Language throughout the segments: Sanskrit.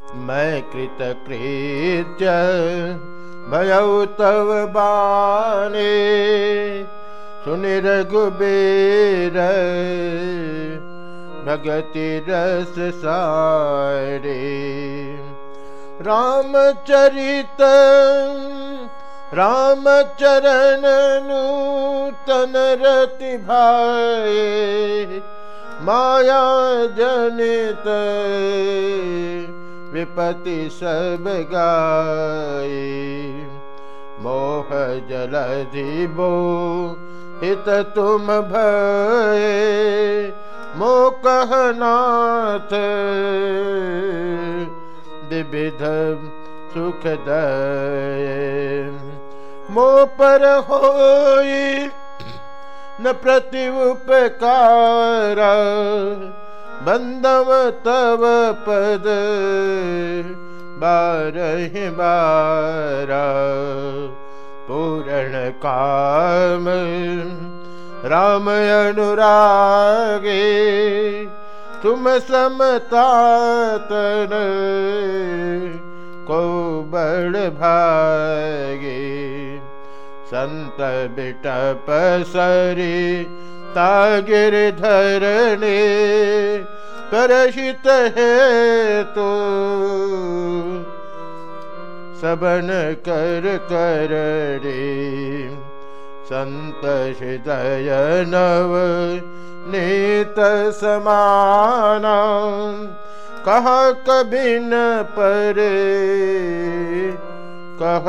मैं कृतकृत्य भयौ तव बाने सुनिरघुबीर भगति रस सारे। रामचरित रामचरण नूतन रति भाए। माया जनित विपति सब गाए मोह जलधि बो हित तुम भय। मो कहनाथ विविध सुख दय। मो पर होई न प्रति उपकार बंदव तव पद बारह बारा पूरण काम। राम अनुरागे तुम समतातन को बड़ भागे। संत बिटप सरी तागिर धरने करशित है तो। सबन कर कर रे। संत हृदय नव नीत समान। कह कबिन परे कह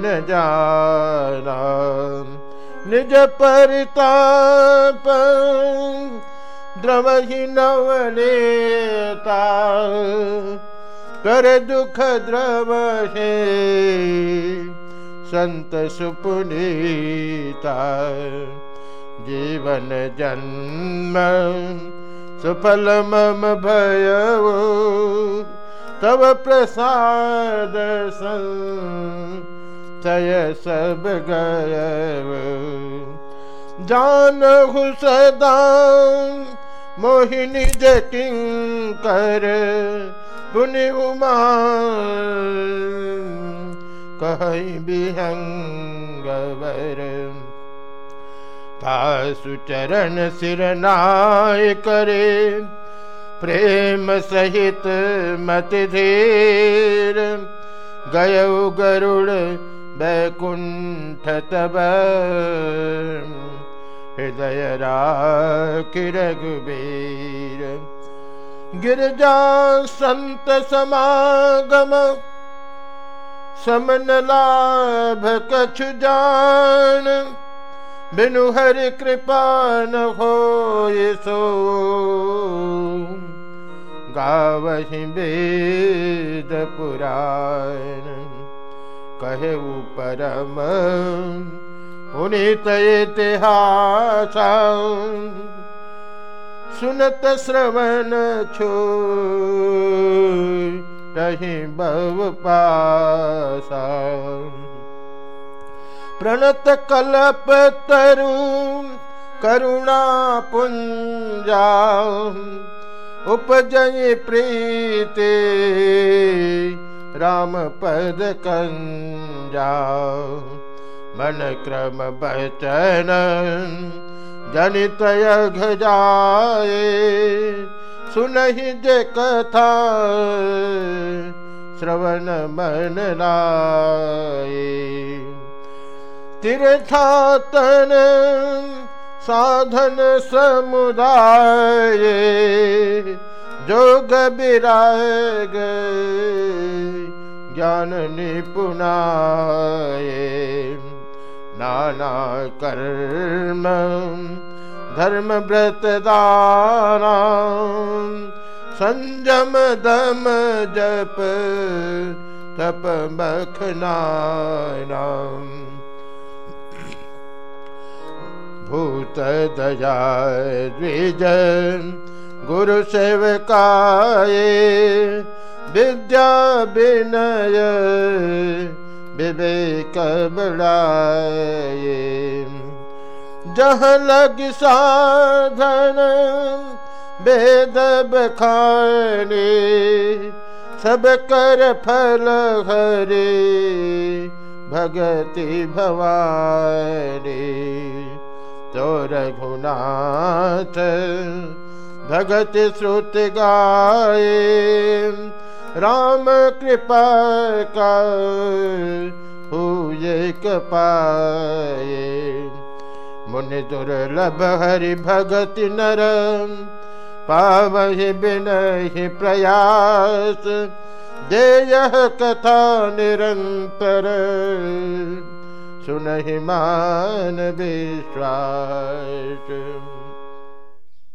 न जाना। निज परिताप द्रवहि नवनेता, कर दुख द्रव है संत सुपुनीता, जीवन जन्म सुफल मम भय तब प्रसाद सय सब गय जान सदा मोहिनी जकिंकर पुनि उमा कहीं बिहंगवर। तासु चरण सिरनाय करे, प्रेम सहित मत धीर। गय गरुड़ बैकुंठ तब हृदय रघुबीर गिरजा संत समागम समन लाभ कछु जान बिनु हरि कृपा न हो सो। गावहि वेद पुराण कहे परम पुनित इतिहास सुनत श्रवण छो बव पासा। प्रणत कलप तरु करुणा पुंजा। उपजय प्रीते राम पद कंजा मन क्रम बचन जनित यघ जाए सुनहि जे कथा, श्रवण मन लाए तीर्थातन साधन समुदाय, जोग विराग ज्ञान निपुणाए धर्म व्रत दाना संयम दम जप तप मखनाना भूत दया द्विज गुरु सेवकाय विद्या विनय विवेक बड़ाए जह लग साधन वेद बखाने, सब कर फल हरे भगति भवानी। तो रघुनाथ भगत श्रुत गाए राम कृपा का हुए पाए मुनि दुर्लभ हरि भगत नर पावहि बिनहि प्रयास। देय कथा निरंतर सुनहि मान विश्वास